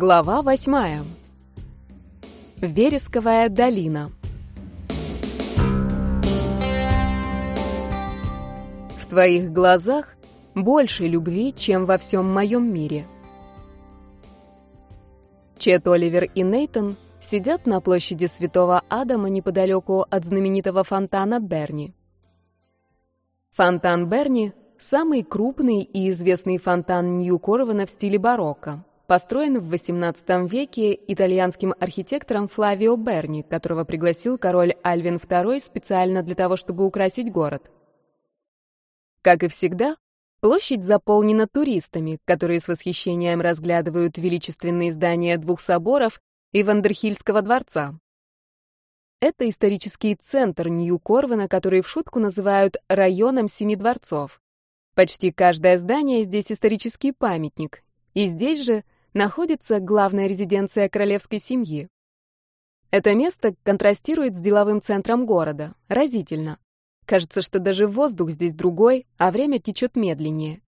Глава восьмая. Вересковая долина. В твоих глазах больше любви, чем во всем моем мире. Чет Оливер и Нейтон сидят на площади Святого Адама неподалеку от знаменитого фонтана Берни. Фонтан Берни — самый крупный и известный фонтан Нью-Корвана в стиле барокко построен в XVIII веке итальянским архитектором Флавио Берни, которого пригласил король Альвин II специально для того, чтобы украсить город. Как и всегда, площадь заполнена туристами, которые с восхищением разглядывают величественные здания двух соборов и Вандерхильского дворца. Это исторический центр Нью-Корвена, который в шутку называют районом Семи дворцов. Почти каждое здание здесь исторический памятник, и здесь же находится главная резиденция королевской семьи. Это место контрастирует с деловым центром города. Разительно. Кажется, что даже воздух здесь другой, а время течет медленнее.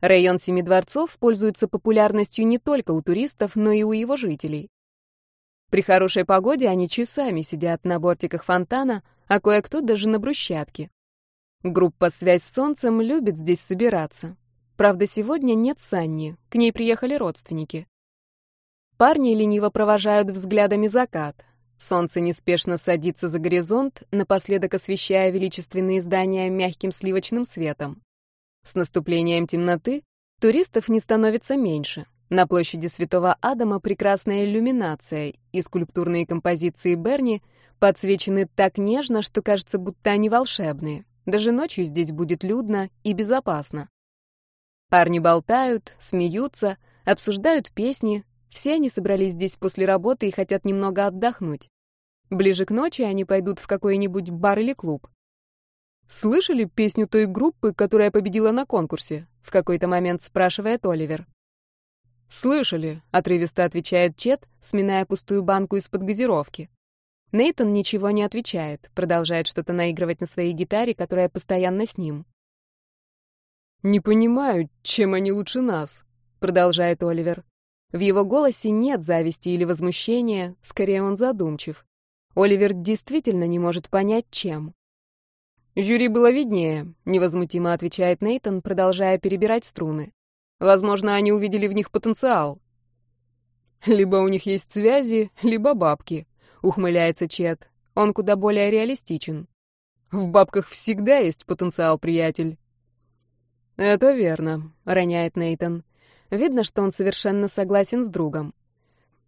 Район Семи Дворцов пользуется популярностью не только у туристов, но и у его жителей. При хорошей погоде они часами сидят на бортиках фонтана, а кое-кто даже на брусчатке. Группа «Связь с солнцем» любит здесь собираться. Правда, сегодня нет Санни, к ней приехали родственники. Парни лениво провожают взглядами закат. Солнце неспешно садится за горизонт, напоследок освещая величественные здания мягким сливочным светом. С наступлением темноты туристов не становится меньше. На площади Святого Адама прекрасная иллюминация, и скульптурные композиции Берни подсвечены так нежно, что кажется, будто они волшебные. Даже ночью здесь будет людно и безопасно. Парни болтают, смеются, обсуждают песни. Все они собрались здесь после работы и хотят немного отдохнуть. Ближе к ночи они пойдут в какой-нибудь бар или клуб. «Слышали песню той группы, которая победила на конкурсе?» — в какой-то момент спрашивает Оливер. «Слышали», — отрывисто отвечает Чет, сминая пустую банку из-под газировки. Нейтон ничего не отвечает, продолжает что-то наигрывать на своей гитаре, которая постоянно с ним. «Не понимаю, чем они лучше нас», — продолжает Оливер. В его голосе нет зависти или возмущения, скорее он задумчив. Оливер действительно не может понять, чем. «Жюри было виднее», — невозмутимо отвечает Нейтон, продолжая перебирать струны. «Возможно, они увидели в них потенциал». «Либо у них есть связи, либо бабки», — ухмыляется Чет. Он куда более реалистичен. «В бабках всегда есть потенциал, приятель». «Это верно», — роняет Нейтон. Видно, что он совершенно согласен с другом.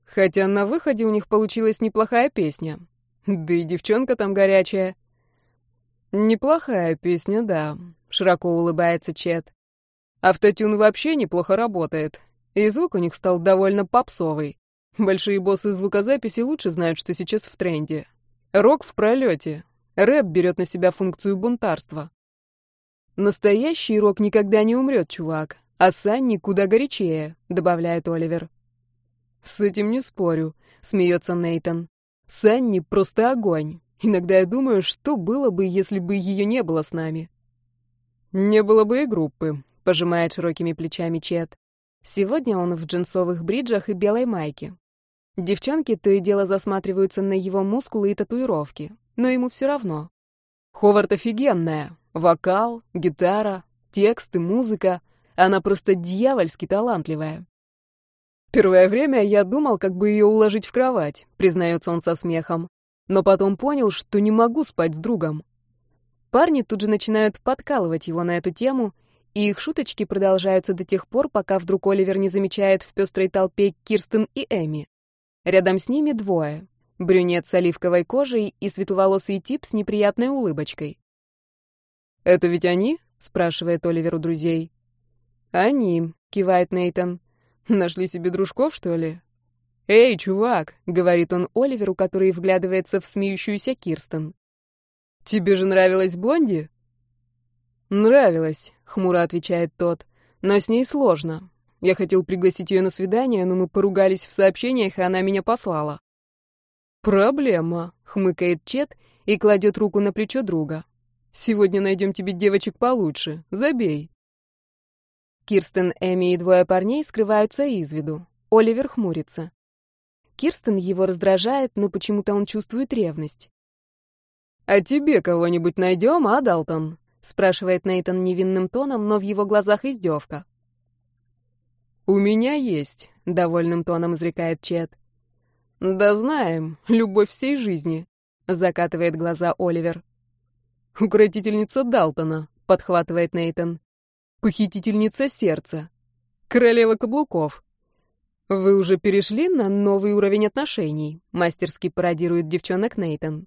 Хотя на выходе у них получилась неплохая песня. Да и девчонка там горячая. Неплохая песня, да, широко улыбается Чет. Автотюн вообще неплохо работает. И звук у них стал довольно попсовый. Большие боссы звукозаписи лучше знают, что сейчас в тренде. Рок в пролете. Рэп берет на себя функцию бунтарства. «Настоящий рок никогда не умрет, чувак, а Санни куда горячее», — добавляет Оливер. «С этим не спорю», — смеется Нейтон. «Санни просто огонь. Иногда я думаю, что было бы, если бы ее не было с нами». «Не было бы и группы», — пожимает широкими плечами Чет. Сегодня он в джинсовых бриджах и белой майке. Девчонки то и дело засматриваются на его мускулы и татуировки, но ему все равно. «Ховард офигенная», Вокал, гитара, тексты, музыка. Она просто дьявольски талантливая. Первое время я думал, как бы ее уложить в кровать, признается он со смехом. Но потом понял, что не могу спать с другом. Парни тут же начинают подкалывать его на эту тему, и их шуточки продолжаются до тех пор, пока вдруг Оливер не замечает в пестрой толпе Кирстен и Эми. Рядом с ними двое. Брюнет с оливковой кожей и светловолосый тип с неприятной улыбочкой. «Это ведь они?» — спрашивает Оливер у друзей. «Они», — кивает Нейтон. «Нашли себе дружков, что ли?» «Эй, чувак!» — говорит он Оливеру, который вглядывается в смеющуюся Кирстен. «Тебе же нравилась Блонди?» «Нравилась», — хмуро отвечает тот. «Но с ней сложно. Я хотел пригласить ее на свидание, но мы поругались в сообщениях, и она меня послала». «Проблема», — хмыкает Чет и кладет руку на плечо друга. Сегодня найдем тебе девочек получше. Забей. Кирстен, Эми и двое парней скрываются из виду. Оливер хмурится. Кирстен его раздражает, но почему-то он чувствует ревность. «А тебе кого-нибудь найдем, а, Далтон?» — спрашивает Нейтон невинным тоном, но в его глазах издевка. «У меня есть», — довольным тоном изрекает Чет. «Да знаем, любовь всей жизни», — закатывает глаза Оливер. «Укротительница Далтона», — подхватывает Нейтон. «Похитительница сердца. Королева каблуков». «Вы уже перешли на новый уровень отношений», — мастерски пародирует девчонок Нейтон.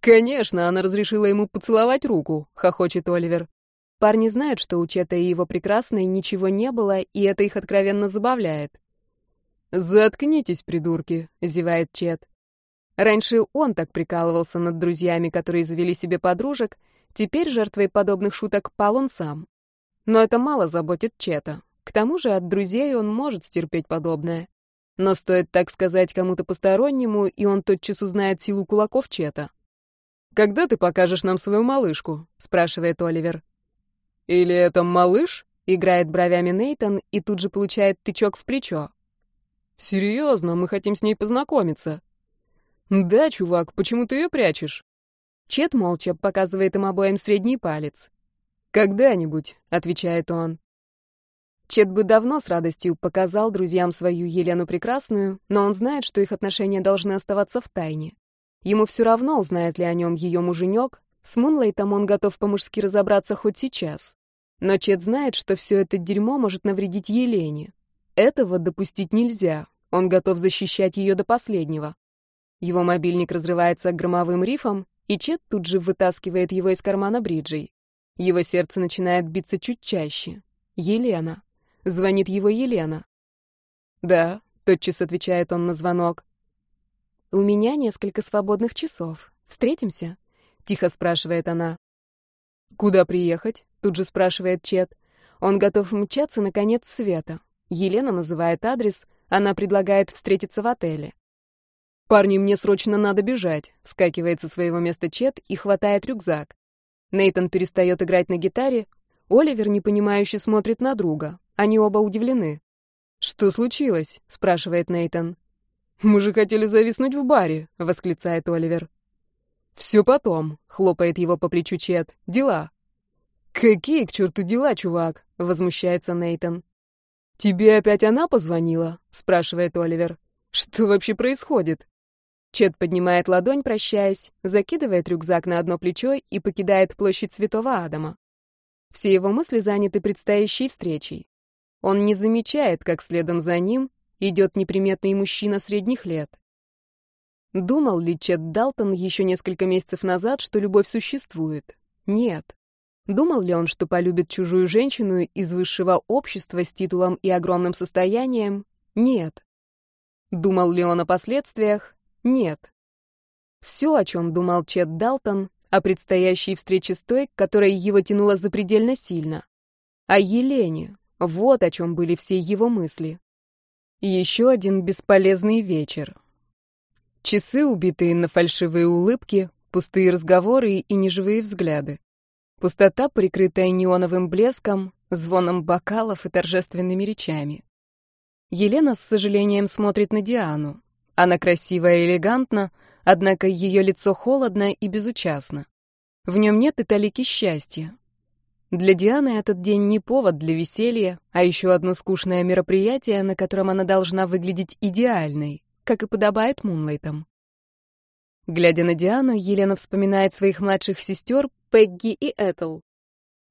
«Конечно, она разрешила ему поцеловать руку», — хохочет Оливер. Парни знают, что у Чета и его прекрасной ничего не было, и это их откровенно забавляет. «Заткнитесь, придурки», — зевает Чет. Раньше он так прикалывался над друзьями, которые завели себе подружек, теперь жертвой подобных шуток пал он сам. Но это мало заботит Чета. К тому же от друзей он может стерпеть подобное. Но стоит так сказать кому-то постороннему, и он тотчас узнает силу кулаков Чета. «Когда ты покажешь нам свою малышку?» — спрашивает Оливер. «Или это малыш?» — играет бровями Нейтон и тут же получает тычок в плечо. «Серьезно, мы хотим с ней познакомиться». «Да, чувак, почему ты ее прячешь?» Чет молча показывает им обоим средний палец. «Когда-нибудь», — отвечает он. Чет бы давно с радостью показал друзьям свою Елену Прекрасную, но он знает, что их отношения должны оставаться в тайне. Ему все равно, узнает ли о нем ее муженек. С Мунлейтом он готов по-мужски разобраться хоть сейчас. Но Чет знает, что все это дерьмо может навредить Елене. Этого допустить нельзя. Он готов защищать ее до последнего. Его мобильник разрывается громовым рифом, и Чет тут же вытаскивает его из кармана бриджей. Его сердце начинает биться чуть чаще. Елена. Звонит его Елена. «Да», — тотчас отвечает он на звонок. «У меня несколько свободных часов. Встретимся?» — тихо спрашивает она. «Куда приехать?» — тут же спрашивает Чет. Он готов мчаться на конец света. Елена называет адрес, она предлагает встретиться в отеле. «Парни, мне срочно надо бежать», — вскакивает со своего места Чет и хватает рюкзак. Нейтон перестает играть на гитаре. Оливер непонимающе смотрит на друга. Они оба удивлены. «Что случилось?» — спрашивает Нейтон. «Мы же хотели зависнуть в баре», — восклицает Оливер. «Все потом», — хлопает его по плечу Чет. «Дела». «Какие к черту дела, чувак?» — возмущается Нейтон. «Тебе опять она позвонила?» — спрашивает Оливер. «Что вообще происходит?» Чет поднимает ладонь, прощаясь, закидывает рюкзак на одно плечо и покидает площадь Святого Адама. Все его мысли заняты предстоящей встречей. Он не замечает, как следом за ним идет неприметный мужчина средних лет. Думал ли Чет Далтон еще несколько месяцев назад, что любовь существует? Нет. Думал ли он, что полюбит чужую женщину из высшего общества с титулом и огромным состоянием? Нет. Думал ли он о последствиях? Нет. Все, о чем думал Чет Далтон, о предстоящей встрече с той, которая его тянула запредельно сильно. О Елене. Вот о чем были все его мысли. Еще один бесполезный вечер. Часы, убитые на фальшивые улыбки, пустые разговоры и неживые взгляды. Пустота, прикрытая неоновым блеском, звоном бокалов и торжественными речами. Елена с сожалением смотрит на Диану. Она красива и элегантна, однако ее лицо холодно и безучастно. В нем нет и талики счастья. Для Дианы этот день не повод для веселья, а еще одно скучное мероприятие, на котором она должна выглядеть идеальной, как и подобает Мунлайтам. Глядя на Диану, Елена вспоминает своих младших сестер Пегги и Этл.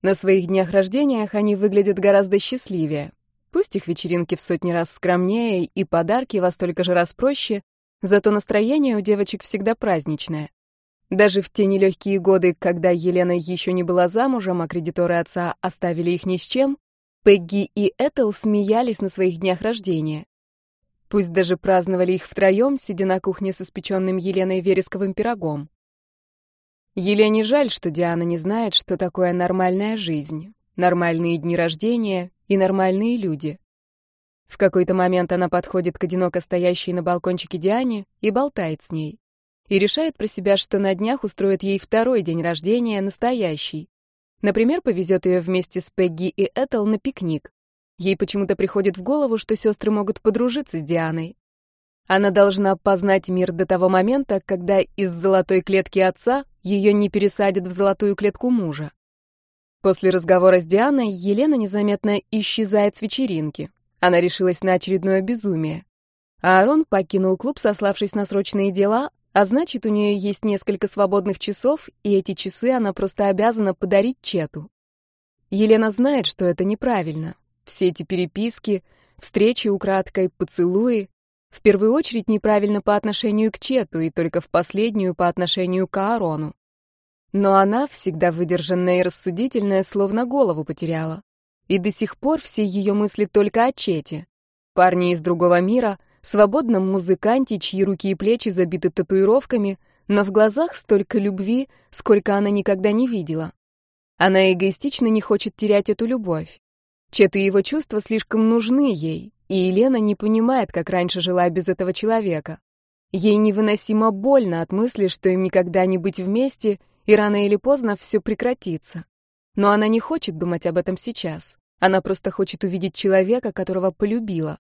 На своих днях рождения они выглядят гораздо счастливее. Пусть их вечеринки в сотни раз скромнее и подарки во столько же раз проще, зато настроение у девочек всегда праздничное. Даже в те нелегкие годы, когда Елена еще не была замужем, а кредиторы отца оставили их ни с чем, Пегги и Этел смеялись на своих днях рождения. Пусть даже праздновали их втроем, сидя на кухне с испеченным Еленой вересковым пирогом. Елене жаль, что Диана не знает, что такое нормальная жизнь, нормальные дни рождения и нормальные люди. В какой-то момент она подходит к одиноко стоящей на балкончике Диане и болтает с ней и решает про себя, что на днях устроит ей второй день рождения, настоящий. Например, повезет ее вместе с Пегги и Этел на пикник. Ей почему-то приходит в голову, что сестры могут подружиться с Дианой. Она должна познать мир до того момента, когда из золотой клетки отца ее не пересадят в золотую клетку мужа. После разговора с Дианой Елена незаметно исчезает с вечеринки. Она решилась на очередное безумие. Аарон покинул клуб, сославшись на срочные дела, а значит, у нее есть несколько свободных часов, и эти часы она просто обязана подарить Чету. Елена знает, что это неправильно. Все эти переписки, встречи украдкой, поцелуи в первую очередь неправильно по отношению к Чету и только в последнюю по отношению к Аарону. Но она, всегда выдержанная и рассудительная, словно голову потеряла. И до сих пор все ее мысли только о Чете. Парни из другого мира, свободном музыканте, чьи руки и плечи забиты татуировками, но в глазах столько любви, сколько она никогда не видела. Она эгоистично не хочет терять эту любовь. Чет и его чувства слишком нужны ей, и Елена не понимает, как раньше жила без этого человека. Ей невыносимо больно от мысли, что им никогда не быть вместе, и рано или поздно все прекратится. Но она не хочет думать об этом сейчас. Она просто хочет увидеть человека, которого полюбила.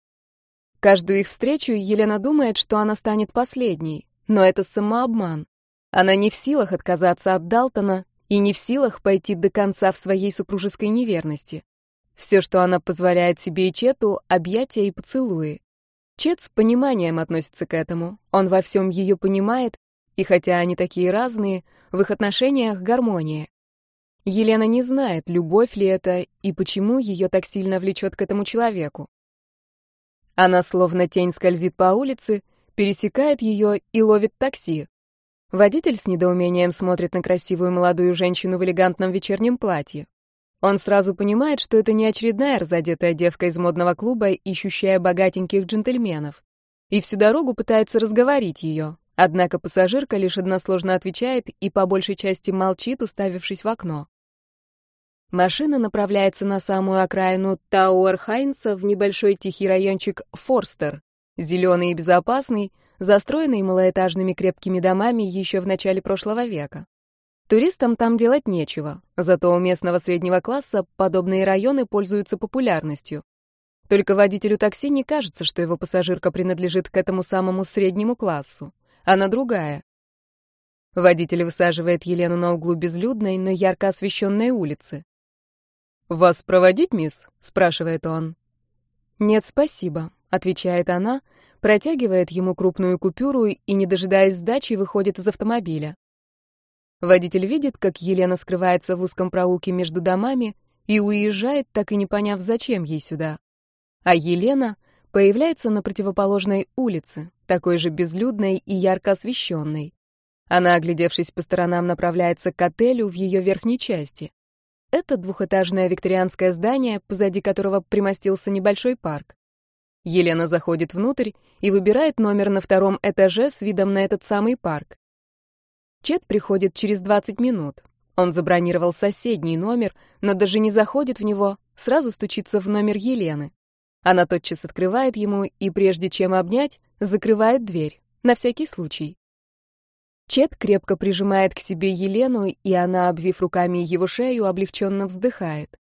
Каждую их встречу Елена думает, что она станет последней, но это самообман. Она не в силах отказаться от Далтона и не в силах пойти до конца в своей супружеской неверности. Все, что она позволяет себе и Чету — объятия и поцелуи. Чет с пониманием относится к этому. Он во всем ее понимает, и хотя они такие разные, в их отношениях гармония. Елена не знает, любовь ли это и почему ее так сильно влечет к этому человеку. Она словно тень скользит по улице, пересекает ее и ловит такси. Водитель с недоумением смотрит на красивую молодую женщину в элегантном вечернем платье. Он сразу понимает, что это не очередная разодетая девка из модного клуба, ищущая богатеньких джентльменов. И всю дорогу пытается разговорить ее. Однако пассажирка лишь односложно отвечает и по большей части молчит, уставившись в окно. Машина направляется на самую окраину Тауэр-Хайнса в небольшой тихий райончик Форстер, зеленый и безопасный, застроенный малоэтажными крепкими домами еще в начале прошлого века. Туристам там делать нечего, зато у местного среднего класса подобные районы пользуются популярностью. Только водителю такси не кажется, что его пассажирка принадлежит к этому самому среднему классу. Она другая. Водитель высаживает Елену на углу безлюдной, но ярко освещенной улицы. «Вас проводить, мисс?» — спрашивает он. «Нет, спасибо», — отвечает она, протягивает ему крупную купюру и, не дожидаясь сдачи, выходит из автомобиля. Водитель видит, как Елена скрывается в узком проулке между домами и уезжает, так и не поняв, зачем ей сюда. А Елена появляется на противоположной улице, такой же безлюдной и ярко освещенной. Она, оглядевшись по сторонам, направляется к отелю в ее верхней части. Это двухэтажное викторианское здание, позади которого примостился небольшой парк. Елена заходит внутрь и выбирает номер на втором этаже с видом на этот самый парк. Чет приходит через 20 минут. Он забронировал соседний номер, но даже не заходит в него, сразу стучится в номер Елены. Она тотчас открывает ему и, прежде чем обнять, закрывает дверь, на всякий случай. Чет крепко прижимает к себе Елену, и она, обвив руками его шею, облегченно вздыхает.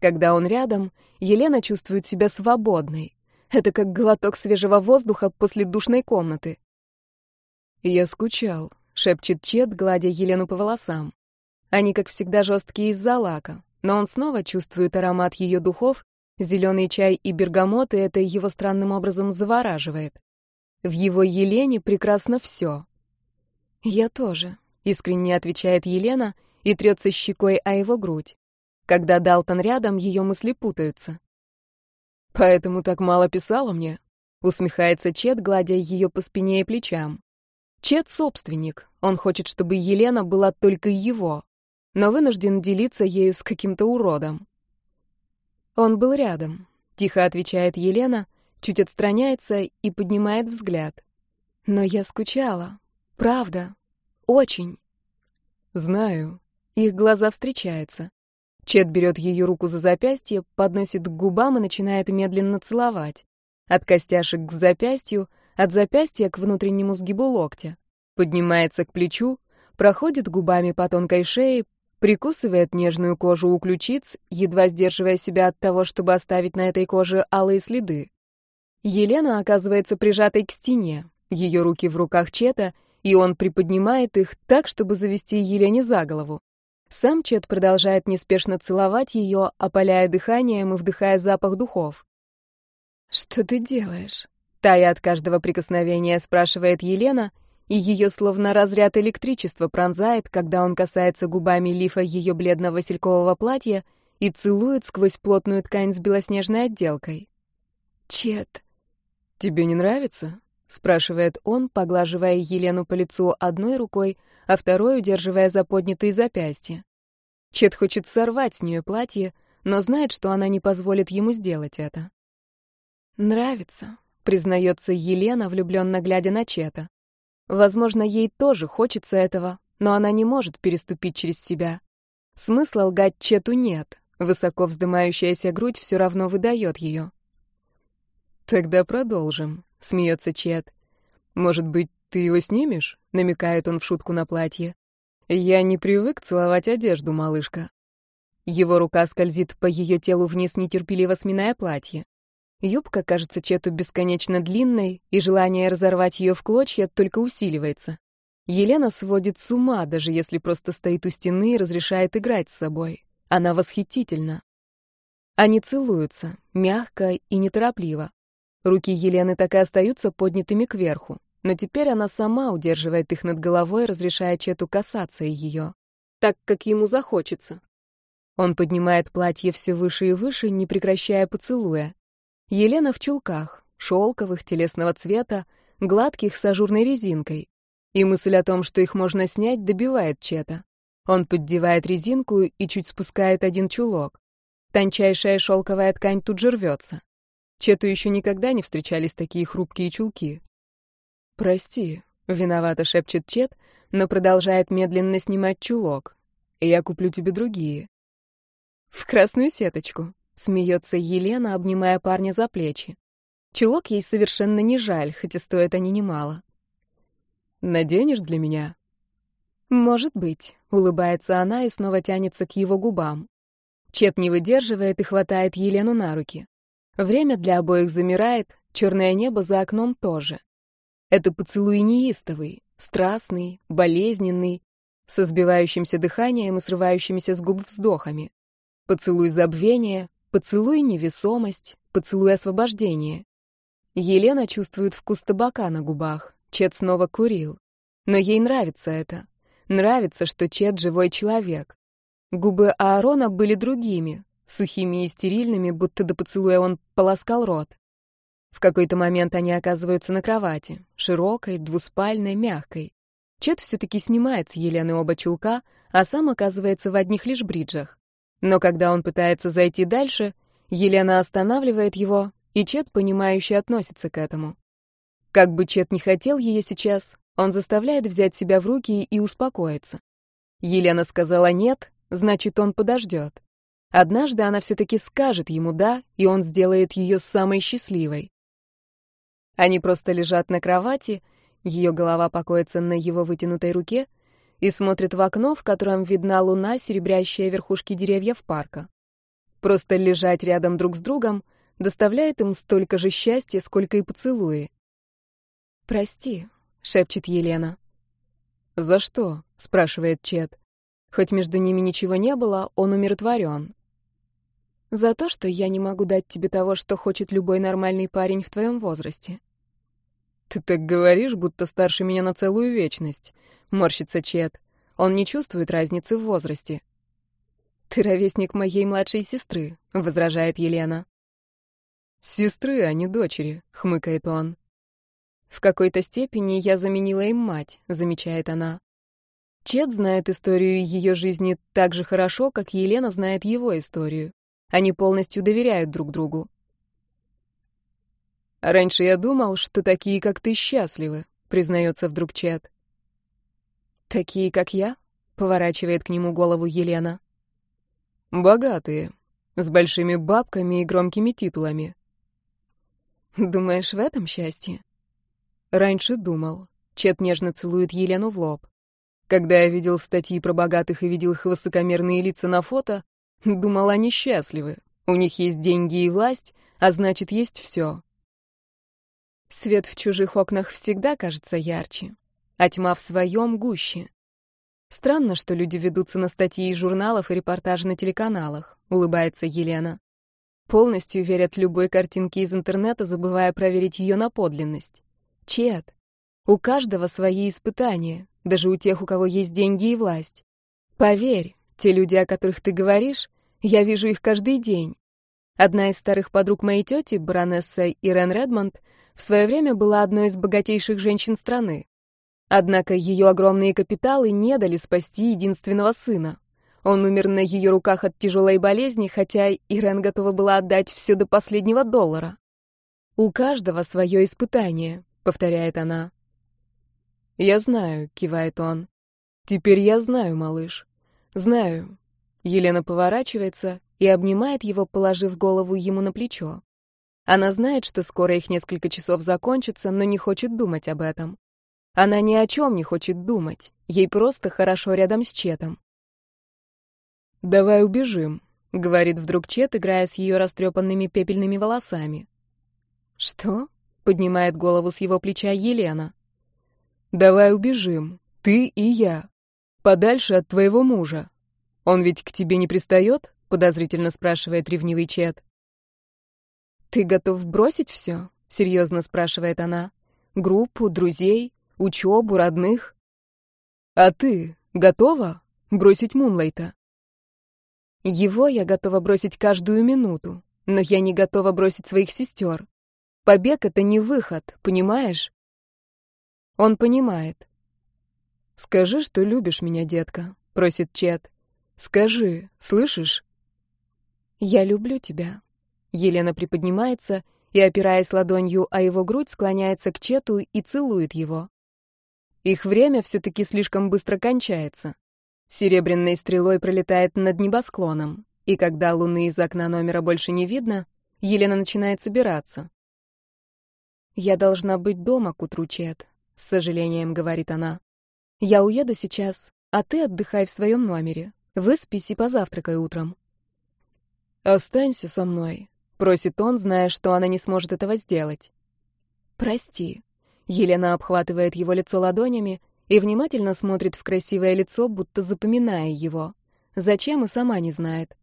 Когда он рядом, Елена чувствует себя свободной. Это как глоток свежего воздуха после душной комнаты. «Я скучал», шепчет Чет, гладя Елену по волосам. Они, как всегда, жесткие из-за лака, но он снова чувствует аромат ее духов, зеленый чай и бергамот, и это его странным образом завораживает. В его Елене прекрасно все. «Я тоже», — искренне отвечает Елена и трется щекой о его грудь. Когда Далтон рядом, ее мысли путаются. «Поэтому так мало писала мне», — усмехается Чет, гладя ее по спине и плечам. Чет — собственник, он хочет, чтобы Елена была только его, но вынужден делиться ею с каким-то уродом. Он был рядом, тихо отвечает Елена, чуть отстраняется и поднимает взгляд. Но я скучала. Правда. Очень. Знаю. Их глаза встречаются. Чет берет ее руку за запястье, подносит к губам и начинает медленно целовать. От костяшек к запястью, от запястья к внутреннему сгибу локтя поднимается к плечу, проходит губами по тонкой шее, прикусывает нежную кожу у ключиц, едва сдерживая себя от того, чтобы оставить на этой коже алые следы. Елена оказывается прижатой к стене, ее руки в руках Чета, и он приподнимает их так, чтобы завести Елене за голову. Сам Чет продолжает неспешно целовать ее, опаляя дыханием и вдыхая запах духов. «Что ты делаешь?» Тая от каждого прикосновения спрашивает Елена, и ее словно разряд электричества пронзает, когда он касается губами лифа ее бледно-василькового платья и целует сквозь плотную ткань с белоснежной отделкой. «Чет, тебе не нравится?» — спрашивает он, поглаживая Елену по лицу одной рукой, а второй удерживая за поднятые запястья. Чет хочет сорвать с нее платье, но знает, что она не позволит ему сделать это. «Нравится», — признается Елена, влюбленно глядя на Чета. Возможно, ей тоже хочется этого, но она не может переступить через себя. Смысла лгать Чету нет, высоко вздымающаяся грудь все равно выдает ее. «Тогда продолжим», — смеется Чет. «Может быть, ты его снимешь?» — намекает он в шутку на платье. «Я не привык целовать одежду, малышка». Его рука скользит по ее телу вниз, нетерпеливо сминая платье. Юбка кажется Чету бесконечно длинной, и желание разорвать ее в клочья только усиливается. Елена сводит с ума, даже если просто стоит у стены и разрешает играть с собой. Она восхитительна. Они целуются, мягко и неторопливо. Руки Елены так и остаются поднятыми кверху, но теперь она сама удерживает их над головой, разрешая Чету касаться ее, так, как ему захочется. Он поднимает платье все выше и выше, не прекращая поцелуя. Елена в чулках, шелковых, телесного цвета, гладких с ажурной резинкой. И мысль о том, что их можно снять, добивает Чета. Он поддевает резинку и чуть спускает один чулок. Тончайшая шелковая ткань тут же рвется. Чету еще никогда не встречались такие хрупкие чулки. «Прости», — виновато шепчет Чет, но продолжает медленно снимать чулок. «Я куплю тебе другие». «В красную сеточку», Смеется Елена, обнимая парня за плечи. Чулок ей совершенно не жаль, хотя стоят они немало. «Наденешь для меня?» «Может быть», — улыбается она и снова тянется к его губам. Чет не выдерживает и хватает Елену на руки. Время для обоих замирает, черное небо за окном тоже. Это поцелуй неистовый, страстный, болезненный, со сбивающимся дыханием и срывающимися с губ вздохами. Поцелуй забвения, Поцелуй невесомость, поцелуй освобождение. Елена чувствует вкус табака на губах. Чет снова курил. Но ей нравится это. Нравится, что Чет живой человек. Губы Аарона были другими, сухими и стерильными, будто до поцелуя он полоскал рот. В какой-то момент они оказываются на кровати, широкой, двуспальной, мягкой. Чет все-таки снимает с Елены оба чулка, а сам оказывается в одних лишь бриджах. Но когда он пытается зайти дальше, Елена останавливает его, и Чет, понимающе относится к этому. Как бы Чет не хотел ее сейчас, он заставляет взять себя в руки и успокоиться. Елена сказала «нет», значит, он подождет. Однажды она все-таки скажет ему «да», и он сделает ее самой счастливой. Они просто лежат на кровати, ее голова покоится на его вытянутой руке — и смотрит в окно, в котором видна луна, серебрящая верхушки деревьев парка. Просто лежать рядом друг с другом доставляет им столько же счастья, сколько и поцелуи. «Прости», — шепчет Елена. «За что?» — спрашивает Чет. Хоть между ними ничего не было, он умиротворен. «За то, что я не могу дать тебе того, что хочет любой нормальный парень в твоем возрасте». «Ты так говоришь, будто старше меня на целую вечность», — морщится Чет. Он не чувствует разницы в возрасте. «Ты ровесник моей младшей сестры», — возражает Елена. «Сестры, а не дочери», — хмыкает он. «В какой-то степени я заменила им мать», — замечает она. Чет знает историю ее жизни так же хорошо, как Елена знает его историю. Они полностью доверяют друг другу. «Раньше я думал, что такие, как ты, счастливы», — признается вдруг Чет. «Такие, как я?» — поворачивает к нему голову Елена. «Богатые, с большими бабками и громкими титулами». «Думаешь, в этом счастье?» «Раньше думал». Чет нежно целует Елену в лоб. Когда я видел статьи про богатых и видел их высокомерные лица на фото, думал, они счастливы. У них есть деньги и власть, а значит, есть все. Свет в чужих окнах всегда кажется ярче, а тьма в своем гуще. Странно, что люди ведутся на статьи из журналов и репортажи на телеканалах, улыбается Елена. Полностью верят любой картинке из интернета, забывая проверить ее на подлинность. Чет. У каждого свои испытания, даже у тех, у кого есть деньги и власть. Поверь, те люди, о которых ты говоришь, я вижу их каждый день. Одна из старых подруг моей тети, баронесса Ирен Редмонд, в свое время была одной из богатейших женщин страны. Однако ее огромные капиталы не дали спасти единственного сына. Он умер на ее руках от тяжелой болезни, хотя Ирен готова была отдать все до последнего доллара. «У каждого свое испытание», — повторяет она. «Я знаю», — кивает он. «Теперь я знаю, малыш. Знаю». Елена поворачивается и обнимает его, положив голову ему на плечо. Она знает, что скоро их несколько часов закончатся, но не хочет думать об этом. Она ни о чем не хочет думать. Ей просто хорошо рядом с Четом. «Давай убежим», — говорит вдруг Чет, играя с ее растрепанными пепельными волосами. «Что?» — поднимает голову с его плеча Елена. «Давай убежим, ты и я, подальше от твоего мужа. Он ведь к тебе не пристает?» — подозрительно спрашивает ревнивый Чет. «Ты готов бросить все?» — серьезно спрашивает она. «Группу, друзей, учебу, родных. А ты готова бросить Мунлайта? Его я готова бросить каждую минуту, но я не готова бросить своих сестер. Побег — это не выход, понимаешь? Он понимает. «Скажи, что любишь меня, детка», — просит Чет. «Скажи, слышишь?» «Я люблю тебя». Елена приподнимается и, опираясь ладонью о его грудь, склоняется к Чету и целует его. Их время все-таки слишком быстро кончается. Серебряной стрелой пролетает над небосклоном, и когда луны из окна номера больше не видно, Елена начинает собираться. «Я должна быть дома к утру, Чет», — с сожалением говорит она. «Я уеду сейчас, а ты отдыхай в своем номере. Выспись и позавтракай утром». «Останься со мной», — просит он, зная, что она не сможет этого сделать. «Прости», Елена обхватывает его лицо ладонями и внимательно смотрит в красивое лицо, будто запоминая его. Зачем и сама не знает.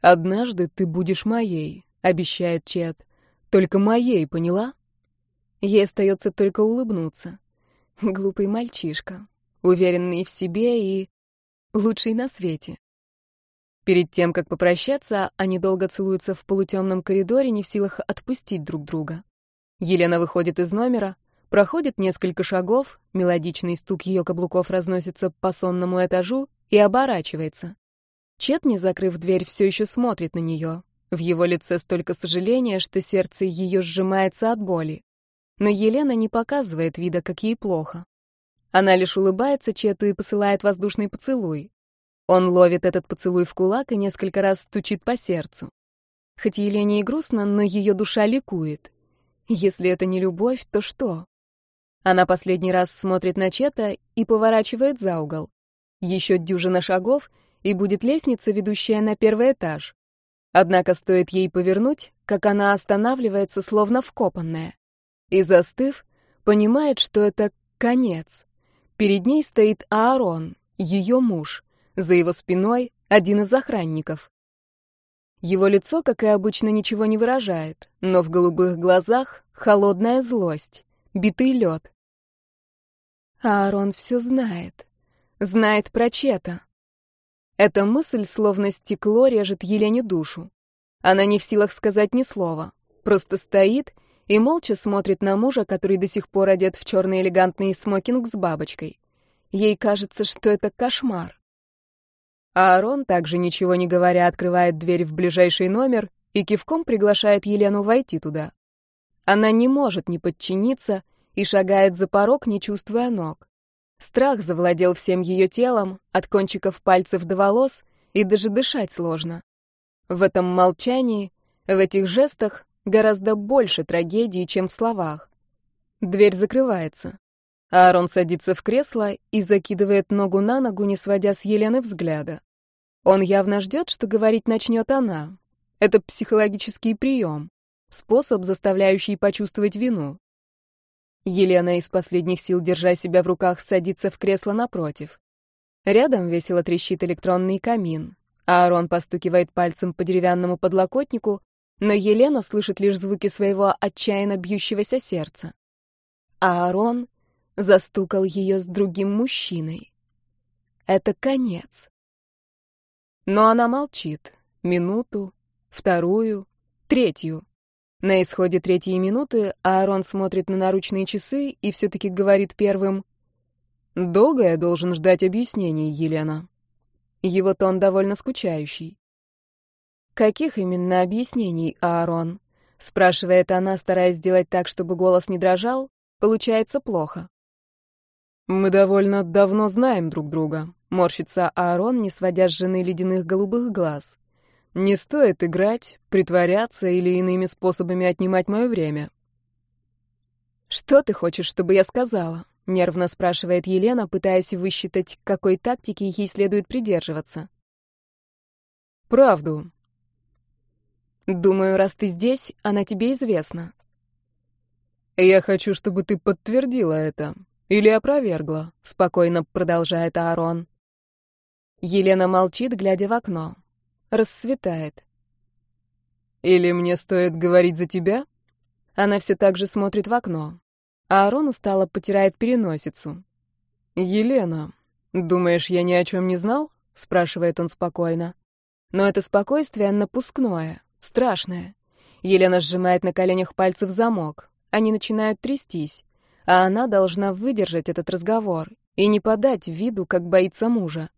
«Однажды ты будешь моей», — обещает Чет. «Только моей, поняла?» Ей остается только улыбнуться. Глупый мальчишка, уверенный в себе и лучший на свете. Перед тем, как попрощаться, они долго целуются в полутемном коридоре, не в силах отпустить друг друга. Елена выходит из номера, проходит несколько шагов, мелодичный стук ее каблуков разносится по сонному этажу и оборачивается. Чет, не закрыв дверь, все еще смотрит на нее. В его лице столько сожаления, что сердце ее сжимается от боли. Но Елена не показывает вида, как ей плохо. Она лишь улыбается Чету и посылает воздушный поцелуй. Он ловит этот поцелуй в кулак и несколько раз стучит по сердцу. Хоть Елене и грустно, но ее душа ликует. Если это не любовь, то что? Она последний раз смотрит на Чета и поворачивает за угол. Еще дюжина шагов, и будет лестница, ведущая на первый этаж. Однако стоит ей повернуть, как она останавливается, словно вкопанная. И, застыв, понимает, что это конец. Перед ней стоит Аарон, ее муж. За его спиной один из охранников. Его лицо, как и обычно, ничего не выражает, но в голубых глазах холодная злость, битый лед. Аарон все знает. Знает про Чета. Эта мысль, словно стекло, режет Елене душу. Она не в силах сказать ни слова, просто стоит и молча смотрит на мужа, который до сих пор одет в черный элегантный смокинг с бабочкой. Ей кажется, что это кошмар. Аарон, также ничего не говоря, открывает дверь в ближайший номер и кивком приглашает Елену войти туда. Она не может не подчиниться и шагает за порог, не чувствуя ног. Страх завладел всем ее телом, от кончиков пальцев до волос, и даже дышать сложно. В этом молчании, в этих жестах гораздо больше трагедии, чем в словах. Дверь закрывается. Аарон садится в кресло и закидывает ногу на ногу, не сводя с Елены взгляда. Он явно ждет, что говорить начнет она. Это психологический прием, способ, заставляющий почувствовать вину. Елена из последних сил, держа себя в руках, садится в кресло напротив. Рядом весело трещит электронный камин. Аарон постукивает пальцем по деревянному подлокотнику, но Елена слышит лишь звуки своего отчаянно бьющегося сердца. Аарон застукал ее с другим мужчиной. Это конец. Но она молчит. Минуту, вторую, третью. На исходе третьей минуты Аарон смотрит на наручные часы и все-таки говорит первым «Долго я должен ждать объяснений, Елена?» Его тон довольно скучающий. «Каких именно объяснений, Аарон?» — спрашивает она, стараясь сделать так, чтобы голос не дрожал. Получается плохо. «Мы довольно давно знаем друг друга», — морщится Аарон, не сводя с жены ледяных голубых глаз. «Не стоит играть, притворяться или иными способами отнимать мое время». «Что ты хочешь, чтобы я сказала?» — нервно спрашивает Елена, пытаясь высчитать, какой тактики ей следует придерживаться. «Правду». «Думаю, раз ты здесь, она тебе известна». «Я хочу, чтобы ты подтвердила это», или опровергла, спокойно продолжает Аарон. Елена молчит, глядя в окно. Рассветает. Или мне стоит говорить за тебя? Она все так же смотрит в окно. Аарон устало потирает переносицу. Елена, думаешь, я ни о чем не знал? спрашивает он спокойно. Но это спокойствие напускное, страшное. Елена сжимает на коленях пальцы в замок. Они начинают трястись а она должна выдержать этот разговор и не подать виду, как боится мужа.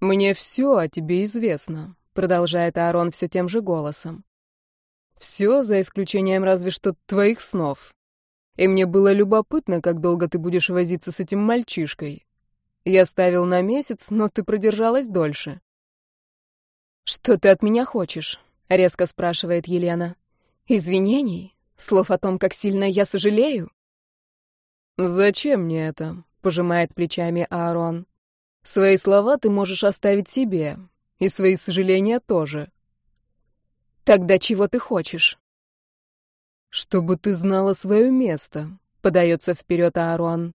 «Мне все о тебе известно», — продолжает Аарон все тем же голосом. «Все, за исключением разве что твоих снов. И мне было любопытно, как долго ты будешь возиться с этим мальчишкой. Я ставил на месяц, но ты продержалась дольше». «Что ты от меня хочешь?» — резко спрашивает Елена. «Извинений? Слов о том, как сильно я сожалею?» «Зачем мне это?» — пожимает плечами Аарон. «Свои слова ты можешь оставить себе, и свои сожаления тоже». «Тогда чего ты хочешь?» «Чтобы ты знала свое место», — подается вперед Аарон.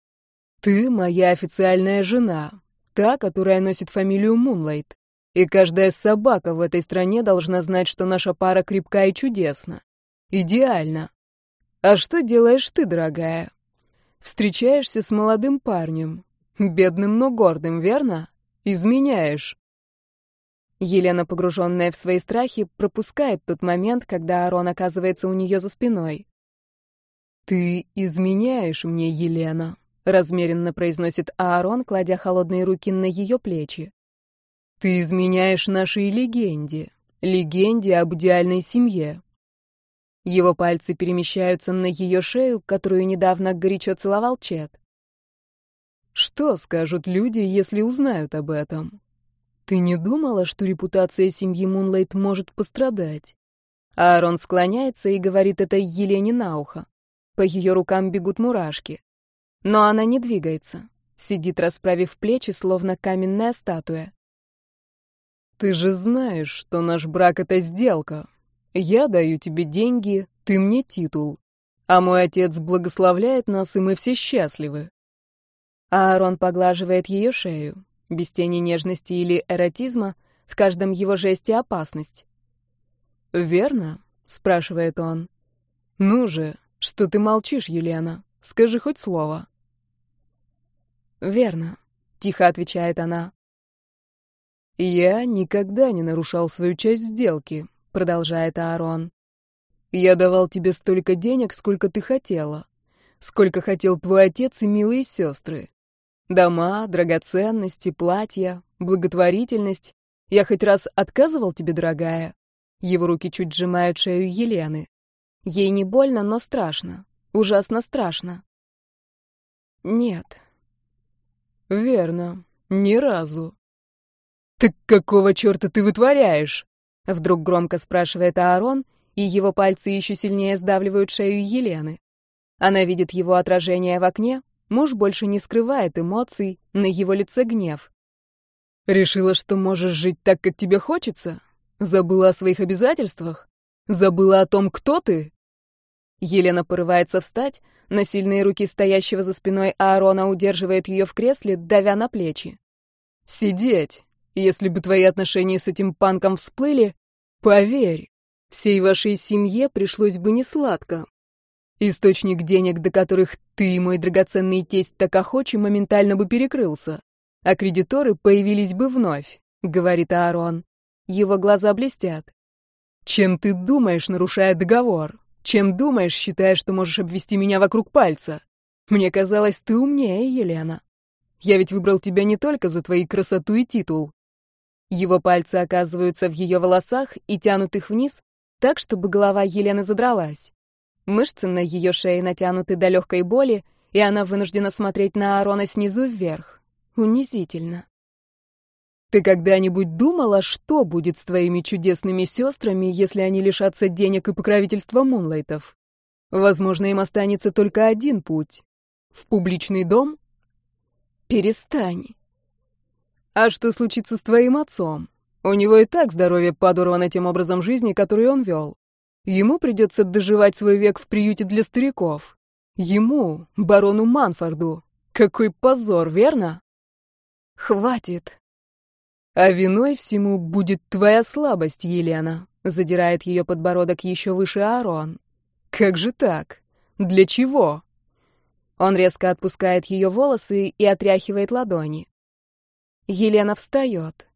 «Ты моя официальная жена, та, которая носит фамилию Мунлайт, и каждая собака в этой стране должна знать, что наша пара крепка и чудесна. Идеально. А что делаешь ты, дорогая?» Встречаешься с молодым парнем. Бедным, но гордым, верно? Изменяешь. Елена, погруженная в свои страхи, пропускает тот момент, когда Арон оказывается у нее за спиной. «Ты изменяешь мне, Елена», — размеренно произносит Аарон, кладя холодные руки на ее плечи. «Ты изменяешь нашей легенде, легенде об идеальной семье. Его пальцы перемещаются на ее шею, которую недавно горячо целовал Чет. Что скажут люди, если узнают об этом? Ты не думала, что репутация семьи Мунлайт может пострадать? Аарон склоняется и говорит это Елене на ухо. По ее рукам бегут мурашки. Но она не двигается. Сидит, расправив плечи, словно каменная статуя. «Ты же знаешь, что наш брак — это сделка», я даю тебе деньги, ты мне титул. А мой отец благословляет нас, и мы все счастливы. Аарон поглаживает ее шею. Без тени нежности или эротизма, в каждом его жесте опасность. «Верно?» — спрашивает он. «Ну же, что ты молчишь, Елена? Скажи хоть слово». «Верно», — тихо отвечает она. «Я никогда не нарушал свою часть сделки», продолжает Аарон. Я давал тебе столько денег, сколько ты хотела. Сколько хотел твой отец и милые сестры. Дома, драгоценности, платья, благотворительность. Я хоть раз отказывал тебе, дорогая? Его руки чуть сжимают шею Елены. Ей не больно, но страшно. Ужасно страшно. Нет. Верно. Ни разу. Так какого черта ты вытворяешь? Вдруг громко спрашивает Аарон, и его пальцы еще сильнее сдавливают шею Елены. Она видит его отражение в окне, Муж больше не скрывает эмоций, на его лице гнев. «Решила, что можешь жить так, как тебе хочется? Забыла о своих обязательствах? Забыла о том, кто ты?» Елена порывается встать, но сильные руки стоящего за спиной Аарона удерживают ее в кресле, давя на плечи. «Сидеть! Если бы твои отношения с этим панком всплыли, поверь, всей вашей семье пришлось бы несладко. Источник денег, до которых ты и мой драгоценный тесть так охочи, моментально бы перекрылся, а кредиторы появились бы вновь», — говорит Аарон. Его глаза блестят. «Чем ты думаешь, нарушая договор?» Чем думаешь, считая, что можешь обвести меня вокруг пальца? Мне казалось, ты умнее, Елена. Я ведь выбрал тебя не только за твою красоту и титул. Его пальцы оказываются в ее волосах и тянут их вниз, так, чтобы голова Елены задралась. Мышцы на ее шее натянуты до легкой боли, и она вынуждена смотреть на Аарона снизу вверх. Унизительно. Ты когда-нибудь думала, что будет с твоими чудесными сестрами, если они лишатся денег и покровительства Мунлайтов? Возможно, им останется только один путь. В публичный дом? Перестань. А что случится с твоим отцом? У него и так здоровье подорвано тем образом жизни, который он вел. Ему придется доживать свой век в приюте для стариков. Ему, барону Манфорду. Какой позор, верно? Хватит. А виной всему будет твоя слабость, Елена, задирает ее подбородок еще выше Аарон. Как же так? Для чего? Он резко отпускает ее волосы и отряхивает ладони. Елена встает.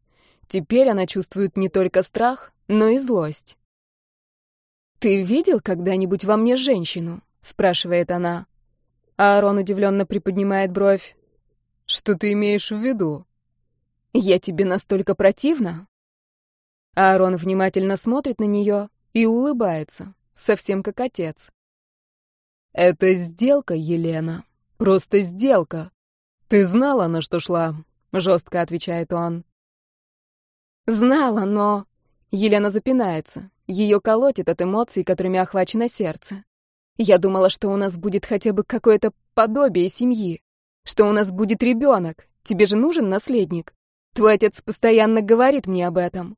Теперь она чувствует не только страх, но и злость. «Ты видел когда-нибудь во мне женщину?» — спрашивает она. Аарон удивленно приподнимает бровь. «Что ты имеешь в виду?» «Я тебе настолько противна?» Аарон внимательно смотрит на нее и улыбается, совсем как отец. «Это сделка, Елена. Просто сделка. Ты знала, на что шла?» — жестко отвечает он. «Знала, но...» Елена запинается. Ее колотит от эмоций, которыми охвачено сердце. Я думала, что у нас будет хотя бы какое-то подобие семьи. Что у нас будет ребенок. Тебе же нужен наследник. Твой отец постоянно говорит мне об этом.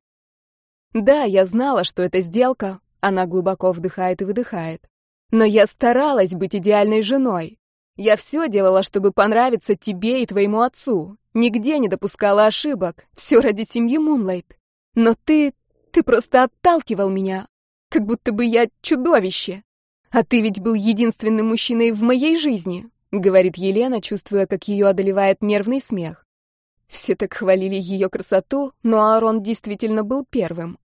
Да, я знала, что это сделка. Она глубоко вдыхает и выдыхает. Но я старалась быть идеальной женой. Я все делала, чтобы понравиться тебе и твоему отцу. Нигде не допускала ошибок. Все ради семьи Мунлайт. Но ты... ты просто отталкивал меня. Как будто бы я чудовище. А ты ведь был единственным мужчиной в моей жизни, говорит Елена, чувствуя, как ее одолевает нервный смех. Все так хвалили ее красоту, но Аарон действительно был первым.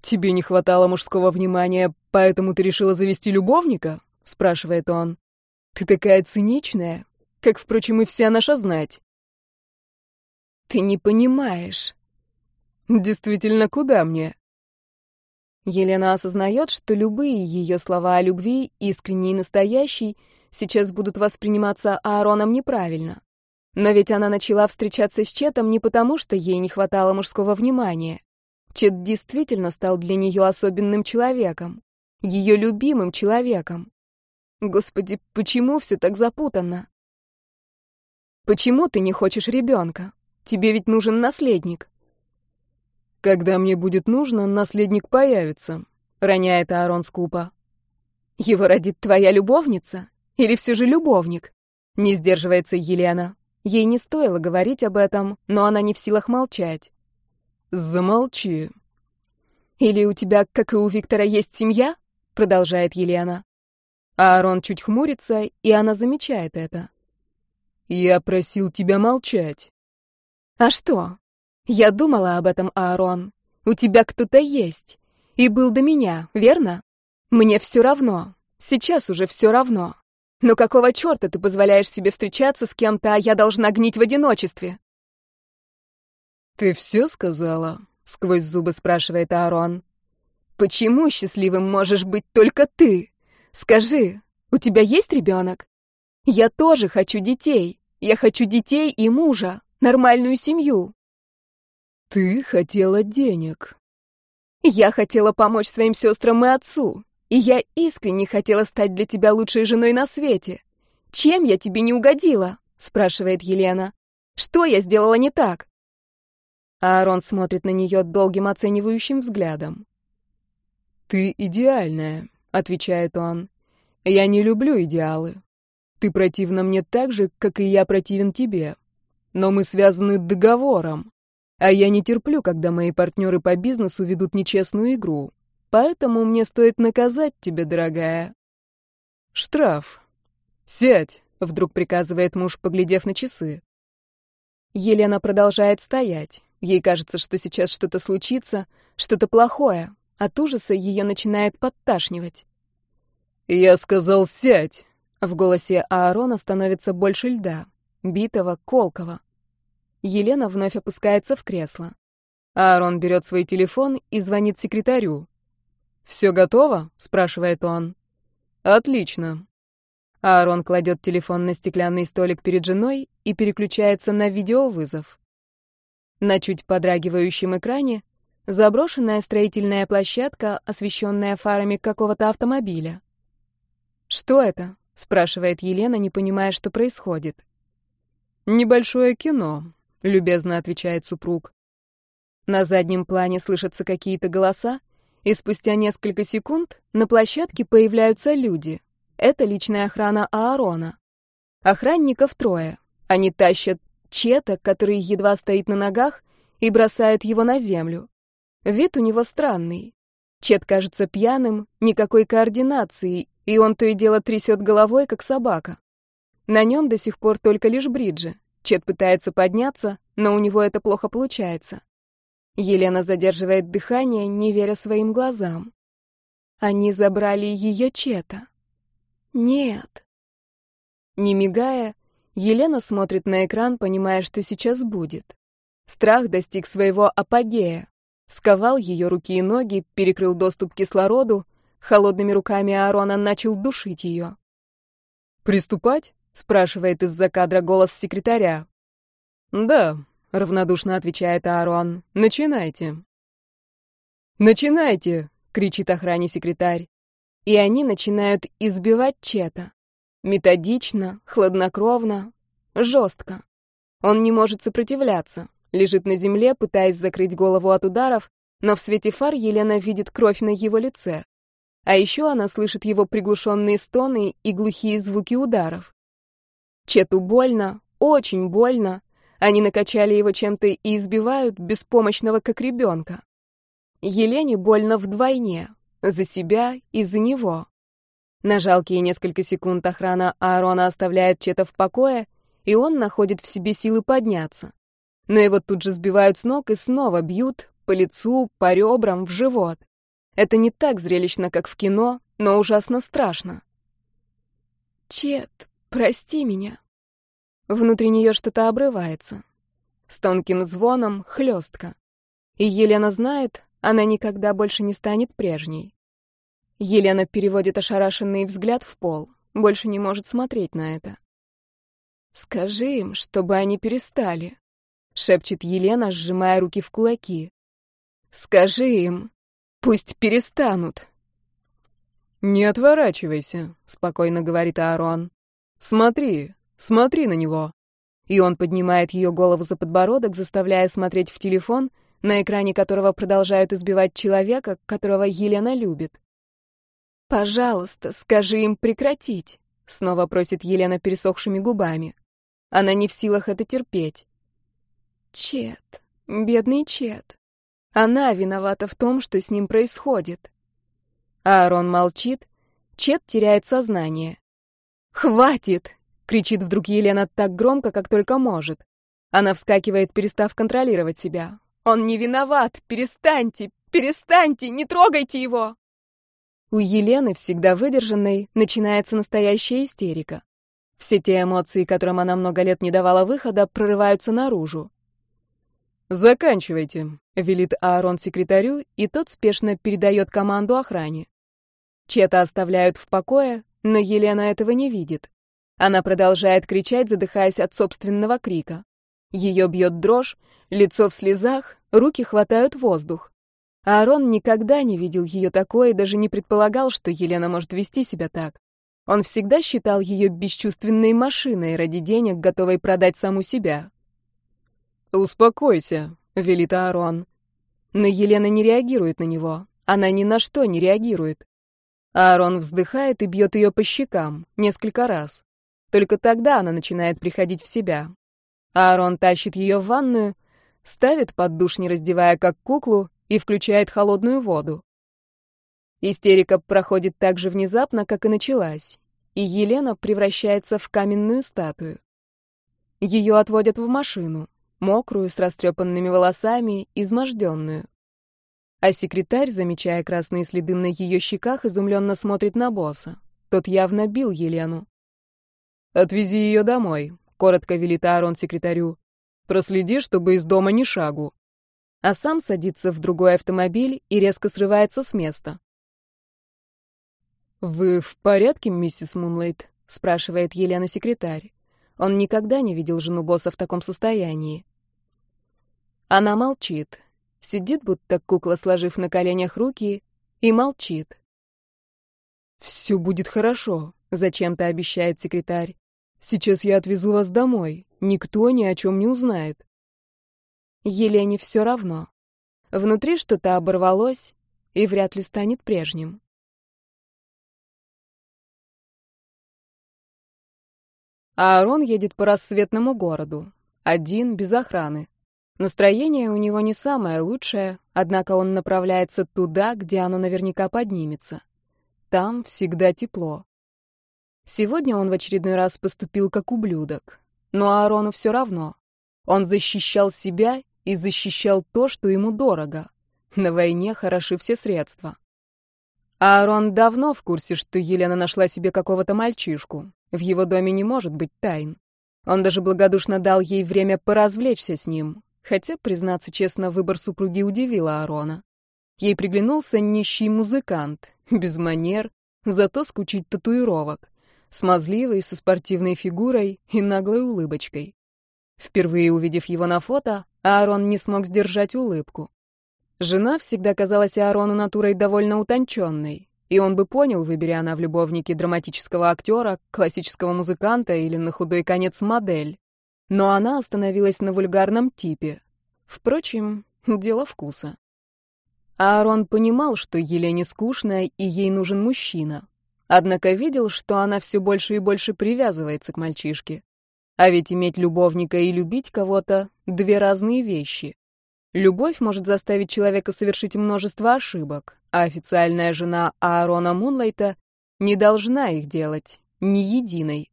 «Тебе не хватало мужского внимания, поэтому ты решила завести любовника?» — спрашивает он. «Ты такая циничная, как, впрочем, и вся наша знать». «Ты не понимаешь». «Действительно, куда мне?» Елена осознает, что любые ее слова о любви, искренней и настоящей, сейчас будут восприниматься Аароном неправильно. Но ведь она начала встречаться с Четом не потому, что ей не хватало мужского внимания. Чет действительно стал для нее особенным человеком, ее любимым человеком. Господи, почему все так запутанно? Почему ты не хочешь ребенка? Тебе ведь нужен наследник. Когда мне будет нужно, наследник появится, роняет Аарон скупо. Его родит твоя любовница? Или все же любовник? Не сдерживается Елена. Ей не стоило говорить об этом, но она не в силах молчать. «Замолчи». «Или у тебя, как и у Виктора, есть семья?» — продолжает Елена. Аарон чуть хмурится, и она замечает это. «Я просил тебя молчать». «А что? Я думала об этом, Аарон. У тебя кто-то есть. И был до меня, верно? Мне все равно. Сейчас уже все равно. Но какого черта ты позволяешь себе встречаться с кем-то, а я должна гнить в одиночестве? Ты все сказала? Сквозь зубы спрашивает Аарон. Почему счастливым можешь быть только ты? Скажи, у тебя есть ребенок? Я тоже хочу детей. Я хочу детей и мужа, нормальную семью. Ты хотела денег. Я хотела помочь своим сестрам и отцу. И я искренне хотела стать для тебя лучшей женой на свете. «Чем я тебе не угодила?» — спрашивает Елена. «Что я сделала не так?» Аарон смотрит на нее долгим оценивающим взглядом. «Ты идеальная», — отвечает он. «Я не люблю идеалы. Ты противна мне так же, как и я противен тебе. Но мы связаны договором. А я не терплю, когда мои партнеры по бизнесу ведут нечестную игру. Поэтому мне стоит наказать тебя, дорогая. Штраф. Сядь, вдруг приказывает муж, поглядев на часы. Елена продолжает стоять. Ей кажется, что сейчас что-то случится, что-то плохое. От ужаса ее начинает подташнивать. «Я сказал, сядь!» В голосе Аарона становится больше льда, битого, колкого. Елена вновь опускается в кресло. Аарон берет свой телефон и звонит секретарю. «Все готово?» — спрашивает он. «Отлично». Аарон кладет телефон на стеклянный столик перед женой и переключается на видеовызов. На чуть подрагивающем экране заброшенная строительная площадка, освещенная фарами какого-то автомобиля. «Что это?» — спрашивает Елена, не понимая, что происходит. «Небольшое кино», — любезно отвечает супруг. На заднем плане слышатся какие-то голоса, и спустя несколько секунд на площадке появляются люди. Это личная охрана Аарона. Охранников трое. Они тащат Чета, который едва стоит на ногах, и бросают его на землю. Вид у него странный. Чет кажется пьяным, никакой координации, и он то и дело трясет головой, как собака. На нем до сих пор только лишь бриджи. Чет пытается подняться, но у него это плохо получается. Елена задерживает дыхание, не веря своим глазам. Они забрали ее Чета. Нет. Не мигая, Елена смотрит на экран, понимая, что сейчас будет. Страх достиг своего апогея. Сковал ее руки и ноги, перекрыл доступ к кислороду, холодными руками Аарона начал душить ее. «Приступать?» — спрашивает из-за кадра голос секретаря. «Да», — равнодушно отвечает Аарон. «Начинайте». «Начинайте!» — кричит охране секретарь. И они начинают избивать Чета. Методично, хладнокровно, жестко. Он не может сопротивляться, лежит на земле, пытаясь закрыть голову от ударов, но в свете фар Елена видит кровь на его лице. А еще она слышит его приглушенные стоны и глухие звуки ударов. Чету больно, очень больно. Они накачали его чем-то и избивают, беспомощного как ребенка. Елене больно вдвойне, за себя и за него. На жалкие несколько секунд охрана Аарона оставляет Чета в покое, и он находит в себе силы подняться. Но его тут же сбивают с ног и снова бьют по лицу, по ребрам, в живот. Это не так зрелищно, как в кино, но ужасно страшно. «Чет, прости меня». Внутри нее что-то обрывается. С тонким звоном хлестка. И Елена знает, она никогда больше не станет прежней. Елена переводит ошарашенный взгляд в пол, больше не может смотреть на это. «Скажи им, чтобы они перестали», — шепчет Елена, сжимая руки в кулаки. «Скажи им, пусть перестанут». «Не отворачивайся», — спокойно говорит Аарон. «Смотри, смотри на него». И он поднимает ее голову за подбородок, заставляя смотреть в телефон, на экране которого продолжают избивать человека, которого Елена любит. «Пожалуйста, скажи им прекратить», — снова просит Елена пересохшими губами. Она не в силах это терпеть. Чет, бедный Чет. Она виновата в том, что с ним происходит. Аарон молчит, Чет теряет сознание. «Хватит!» — кричит вдруг Елена так громко, как только может. Она вскакивает, перестав контролировать себя. «Он не виноват! Перестаньте! Перестаньте! Не трогайте его!» У Елены, всегда выдержанной, начинается настоящая истерика. Все те эмоции, которым она много лет не давала выхода, прорываются наружу. «Заканчивайте», — велит Аарон секретарю, и тот спешно передает команду охране. Чета оставляют в покое, но Елена этого не видит. Она продолжает кричать, задыхаясь от собственного крика. Ее бьет дрожь, лицо в слезах, руки хватают воздух. Аарон никогда не видел ее такой и даже не предполагал, что Елена может вести себя так. Он всегда считал ее бесчувственной машиной ради денег, готовой продать саму себя. «Успокойся», — велит Аарон. Но Елена не реагирует на него. Она ни на что не реагирует. Аарон вздыхает и бьет ее по щекам несколько раз. Только тогда она начинает приходить в себя. Аарон тащит ее в ванную, ставит под душ, не раздевая как куклу, и включает холодную воду. Истерика проходит так же внезапно, как и началась, и Елена превращается в каменную статую. Ее отводят в машину, мокрую, с растрепанными волосами, изможденную. А секретарь, замечая красные следы на ее щеках, изумленно смотрит на босса. Тот явно бил Елену. «Отвези ее домой», — коротко велит Аарон секретарю. «Проследи, чтобы из дома ни шагу». А сам садится в другой автомобиль и резко срывается с места. «Вы в порядке, миссис Мунлайт?» — спрашивает Елену секретарь. Он никогда не видел жену босса в таком состоянии. Она молчит, сидит, будто кукла, сложив на коленях руки, и молчит. «Все будет хорошо», — зачем-то обещает секретарь. Сейчас я отвезу вас домой. Никто ни о чем не узнает. Елене все равно. Внутри что-то оборвалось и вряд ли станет прежним. Аарон едет по рассветному городу. Один, без охраны. Настроение у него не самое лучшее, однако он направляется туда, где оно наверняка поднимется. Там всегда тепло. Сегодня он в очередной раз поступил как ублюдок. Но Аарону все равно. Он защищал себя и защищал то, что ему дорого. На войне хороши все средства. Аарон давно в курсе, что Елена нашла себе какого-то мальчишку. В его доме не может быть тайн. Он даже благодушно дал ей время поразвлечься с ним. Хотя, признаться честно, выбор супруги удивил Аарона. Ей приглянулся нищий музыкант, без манер, зато с кучей татуировок смазливый, со спортивной фигурой и наглой улыбочкой. Впервые увидев его на фото, Аарон не смог сдержать улыбку. Жена всегда казалась Аарону натурой довольно утонченной, и он бы понял, выбери она в любовнике драматического актера, классического музыканта или на худой конец модель. Но она остановилась на вульгарном типе. Впрочем, дело вкуса. Аарон понимал, что Елене скучно, и ей нужен мужчина. Однако видел, что она все больше и больше привязывается к мальчишке. А ведь иметь любовника и любить кого-то — две разные вещи. Любовь может заставить человека совершить множество ошибок, а официальная жена Аарона Мунлайта не должна их делать, ни единой.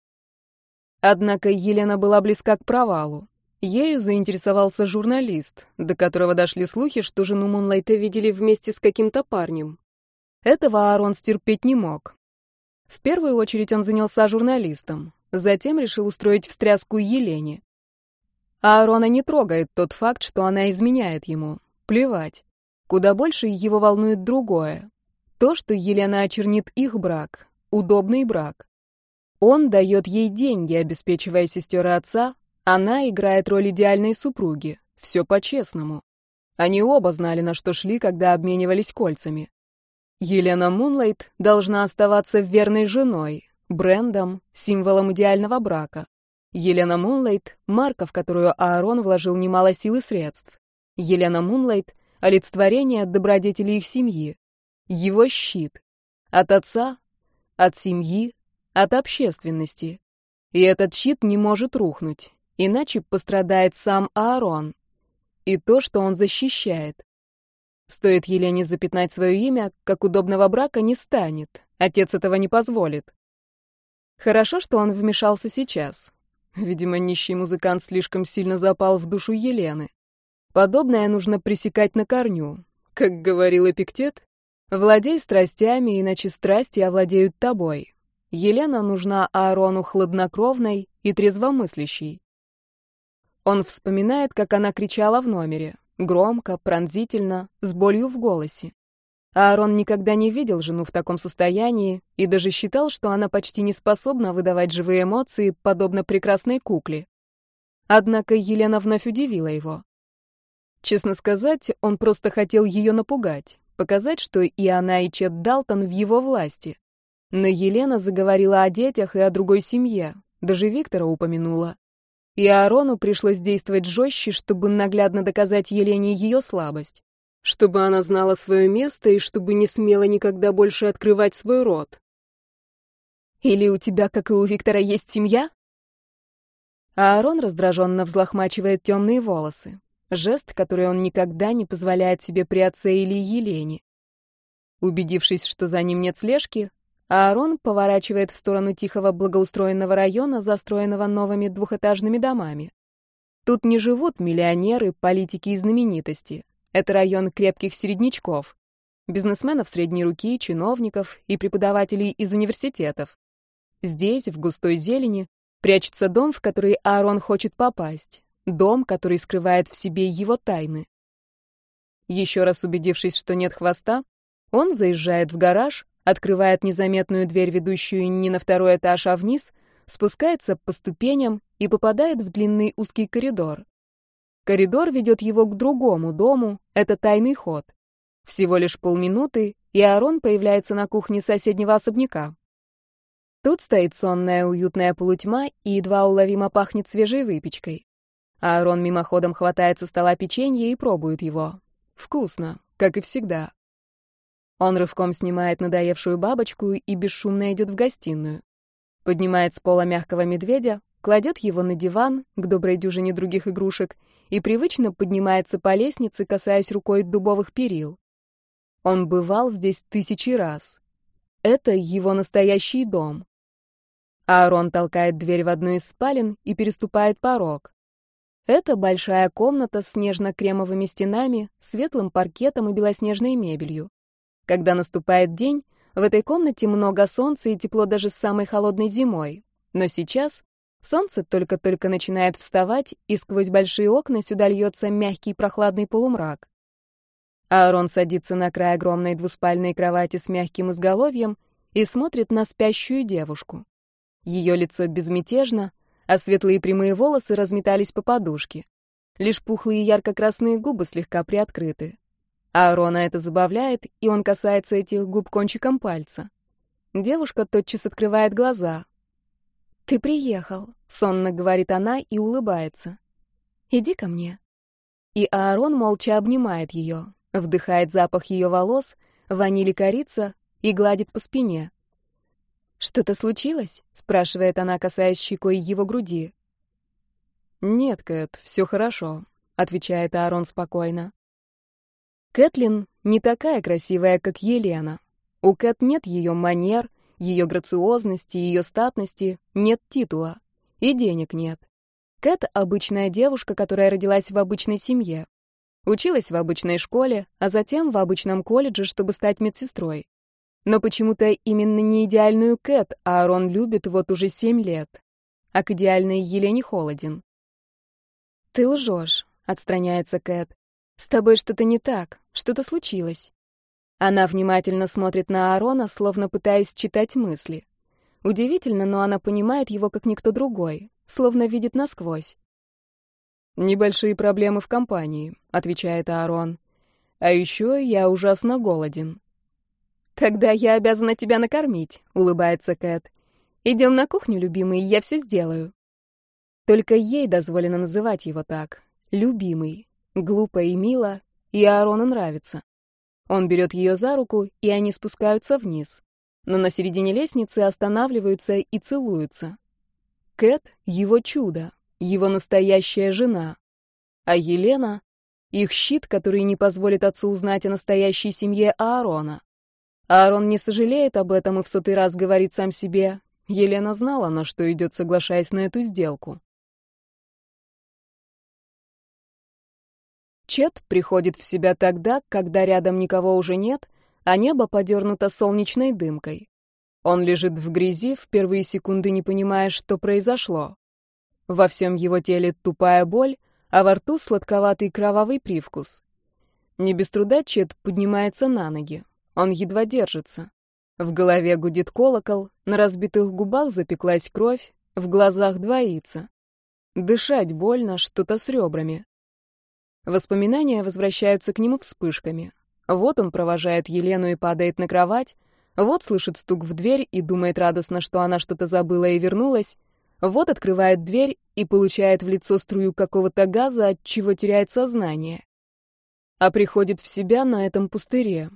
Однако Елена была близка к провалу. Ею заинтересовался журналист, до которого дошли слухи, что жену Мунлайта видели вместе с каким-то парнем. Этого Аарон стерпеть не мог, в первую очередь он занялся журналистом, затем решил устроить встряску Елене. Аарона не трогает тот факт, что она изменяет ему. Плевать. Куда больше его волнует другое. То, что Елена очернит их брак. Удобный брак. Он дает ей деньги, обеспечивая сестер и отца. Она играет роль идеальной супруги. Все по-честному. Они оба знали, на что шли, когда обменивались кольцами. Елена Мунлайт должна оставаться верной женой, брендом, символом идеального брака. Елена Мунлайт — марка, в которую Аарон вложил немало сил и средств. Елена Мунлайт — олицетворение добродетели их семьи. Его щит. От отца, от семьи, от общественности. И этот щит не может рухнуть, иначе пострадает сам Аарон. И то, что он защищает. Стоит Елене запятнать свое имя, как удобного брака не станет. Отец этого не позволит. Хорошо, что он вмешался сейчас. Видимо, нищий музыкант слишком сильно запал в душу Елены. Подобное нужно пресекать на корню. Как говорил Эпиктет, «Владей страстями, иначе страсти овладеют тобой». Елена нужна Аарону хладнокровной и трезвомыслящей. Он вспоминает, как она кричала в номере. Громко, пронзительно, с болью в голосе. Аарон никогда не видел жену в таком состоянии и даже считал, что она почти не способна выдавать живые эмоции, подобно прекрасной кукле. Однако Елена вновь удивила его. Честно сказать, он просто хотел ее напугать, показать, что и она, и Чет Далтон в его власти. Но Елена заговорила о детях и о другой семье, даже Виктора упомянула. И Аарону пришлось действовать жестче, чтобы наглядно доказать Елене ее слабость. Чтобы она знала свое место и чтобы не смела никогда больше открывать свой рот. «Или у тебя, как и у Виктора, есть семья?» Аарон раздраженно взлохмачивает темные волосы. Жест, который он никогда не позволяет себе при отце или Елене. Убедившись, что за ним нет слежки, Аарон поворачивает в сторону тихого благоустроенного района, застроенного новыми двухэтажными домами. Тут не живут миллионеры, политики и знаменитости. Это район крепких середнячков, бизнесменов средней руки, чиновников и преподавателей из университетов. Здесь, в густой зелени, прячется дом, в который Аарон хочет попасть. Дом, который скрывает в себе его тайны. Еще раз убедившись, что нет хвоста, он заезжает в гараж, открывает незаметную дверь, ведущую не на второй этаж, а вниз, спускается по ступеням и попадает в длинный узкий коридор. Коридор ведет его к другому дому, это тайный ход. Всего лишь полминуты, и Аарон появляется на кухне соседнего особняка. Тут стоит сонная уютная полутьма и едва уловимо пахнет свежей выпечкой. Аарон мимоходом хватает со стола печенье и пробует его. Вкусно, как и всегда. Он рывком снимает надоевшую бабочку и бесшумно идет в гостиную. Поднимает с пола мягкого медведя, кладет его на диван, к доброй дюжине других игрушек, и привычно поднимается по лестнице, касаясь рукой дубовых перил. Он бывал здесь тысячи раз. Это его настоящий дом. Аарон толкает дверь в одну из спален и переступает порог. Это большая комната с нежно-кремовыми стенами, светлым паркетом и белоснежной мебелью. Когда наступает день, в этой комнате много солнца и тепло даже с самой холодной зимой. Но сейчас солнце только-только начинает вставать, и сквозь большие окна сюда льется мягкий прохладный полумрак. Аарон садится на край огромной двуспальной кровати с мягким изголовьем и смотрит на спящую девушку. Ее лицо безмятежно, а светлые прямые волосы разметались по подушке. Лишь пухлые ярко-красные губы слегка приоткрыты. Аарона это забавляет, и он касается этих губ кончиком пальца. Девушка тотчас открывает глаза. «Ты приехал», — сонно говорит она и улыбается. «Иди ко мне». И Аарон молча обнимает ее, вдыхает запах ее волос, ванили корица и гладит по спине. «Что-то случилось?» — спрашивает она, касаясь щекой его груди. «Нет, Кэт, все хорошо», — отвечает Аарон спокойно. Кэтлин не такая красивая, как Елена. У Кэт нет ее манер, ее грациозности, ее статности, нет титула. И денег нет. Кэт — обычная девушка, которая родилась в обычной семье. Училась в обычной школе, а затем в обычном колледже, чтобы стать медсестрой. Но почему-то именно не идеальную Кэт Аарон любит вот уже семь лет. А к идеальной Елене холоден. «Ты лжешь», — отстраняется Кэт. «С тобой что-то не так, что-то случилось». Она внимательно смотрит на Аарона, словно пытаясь читать мысли. Удивительно, но она понимает его как никто другой, словно видит насквозь. «Небольшие проблемы в компании», — отвечает Аарон. «А еще я ужасно голоден». «Тогда я обязана тебя накормить», — улыбается Кэт. «Идем на кухню, любимый, я все сделаю». Только ей дозволено называть его так. «Любимый». Глупо и мило, и Аарону нравится. Он берет ее за руку, и они спускаются вниз. Но на середине лестницы останавливаются и целуются. Кэт — его чудо, его настоящая жена. А Елена — их щит, который не позволит отцу узнать о настоящей семье Аарона. Аарон не сожалеет об этом и в сотый раз говорит сам себе. Елена знала, на что идет, соглашаясь на эту сделку. Чет приходит в себя тогда, когда рядом никого уже нет, а небо подернуто солнечной дымкой. Он лежит в грязи, в первые секунды не понимая, что произошло. Во всем его теле тупая боль, а во рту сладковатый кровавый привкус. Не без труда Чет поднимается на ноги. Он едва держится. В голове гудит колокол, на разбитых губах запеклась кровь, в глазах двоится. Дышать больно, что-то с ребрами. Воспоминания возвращаются к нему вспышками. Вот он провожает Елену и падает на кровать. Вот слышит стук в дверь и думает радостно, что она что-то забыла и вернулась. Вот открывает дверь и получает в лицо струю какого-то газа, от чего теряет сознание. А приходит в себя на этом пустыре.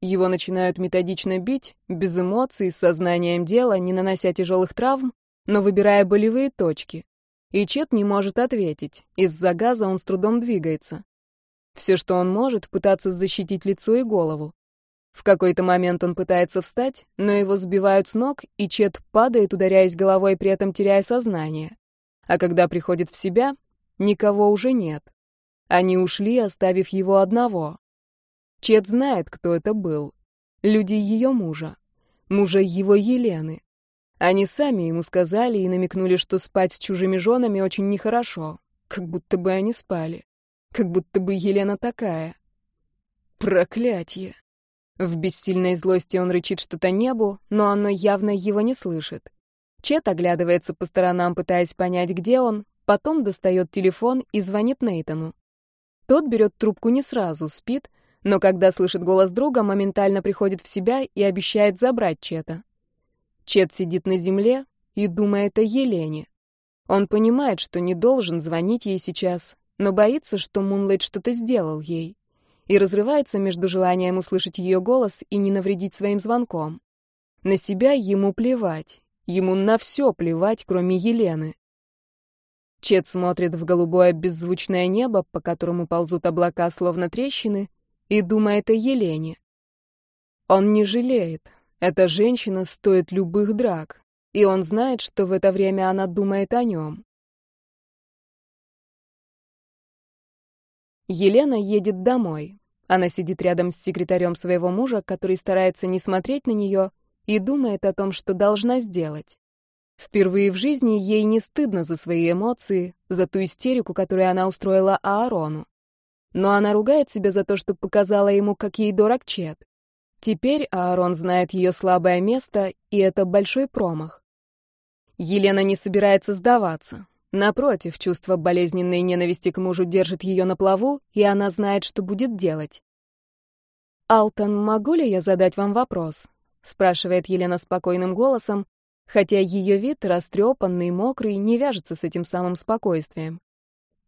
Его начинают методично бить, без эмоций, с сознанием дела, не нанося тяжелых травм, но выбирая болевые точки. И Чет не может ответить. Из-за газа он с трудом двигается. Все, что он может, пытаться защитить лицо и голову. В какой-то момент он пытается встать, но его сбивают с ног, и Чет падает, ударяясь головой, при этом теряя сознание. А когда приходит в себя, никого уже нет. Они ушли, оставив его одного. Чет знает, кто это был. Люди ее мужа. Мужа его Елены. Они сами ему сказали и намекнули, что спать с чужими женами очень нехорошо. Как будто бы они спали. Как будто бы Елена такая. Проклятье. В бессильной злости он рычит что-то небу, но оно явно его не слышит. Чет оглядывается по сторонам, пытаясь понять, где он, потом достает телефон и звонит Нейтану. Тот берет трубку не сразу, спит, но когда слышит голос друга, моментально приходит в себя и обещает забрать Чета. Чет сидит на земле и думает о Елене. Он понимает, что не должен звонить ей сейчас, но боится, что Мунлайт что-то сделал ей и разрывается между желанием услышать ее голос и не навредить своим звонком. На себя ему плевать, ему на все плевать, кроме Елены. Чет смотрит в голубое беззвучное небо, по которому ползут облака словно трещины, и думает о Елене. Он не жалеет. Эта женщина стоит любых драк, и он знает, что в это время она думает о нем. Елена едет домой. Она сидит рядом с секретарем своего мужа, который старается не смотреть на нее и думает о том, что должна сделать. Впервые в жизни ей не стыдно за свои эмоции, за ту истерику, которую она устроила Аарону. Но она ругает себя за то, что показала ему, как ей дорог Чет. Теперь Аарон знает ее слабое место, и это большой промах. Елена не собирается сдаваться. Напротив, чувство болезненной ненависти к мужу держит ее на плаву, и она знает, что будет делать. «Алтон, могу ли я задать вам вопрос?» — спрашивает Елена спокойным голосом, хотя ее вид, растрепанный, мокрый, не вяжется с этим самым спокойствием.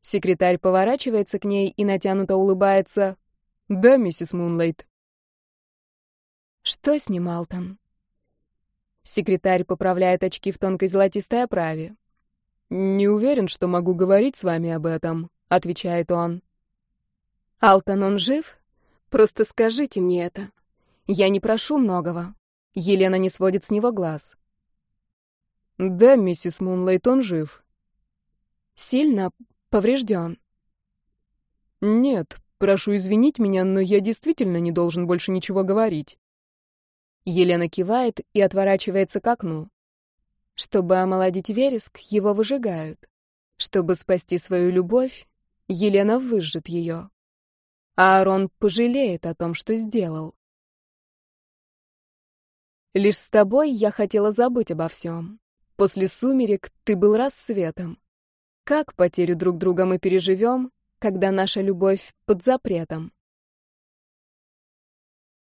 Секретарь поворачивается к ней и натянуто улыбается. «Да, миссис Мунлайт». «Что с ним, Алтон?» Секретарь поправляет очки в тонкой золотистой оправе. «Не уверен, что могу говорить с вами об этом», — отвечает он. «Алтон, он жив? Просто скажите мне это. Я не прошу многого». Елена не сводит с него глаз. «Да, миссис Мунлайт, он жив». «Сильно поврежден?» «Нет, прошу извинить меня, но я действительно не должен больше ничего говорить». Елена кивает и отворачивается к окну. Чтобы омолодить вереск, его выжигают. Чтобы спасти свою любовь, Елена выжжет ее. Аарон пожалеет о том, что сделал. Лишь с тобой я хотела забыть обо всем. После сумерек ты был рассветом. Как потерю друг друга мы переживем, когда наша любовь под запретом?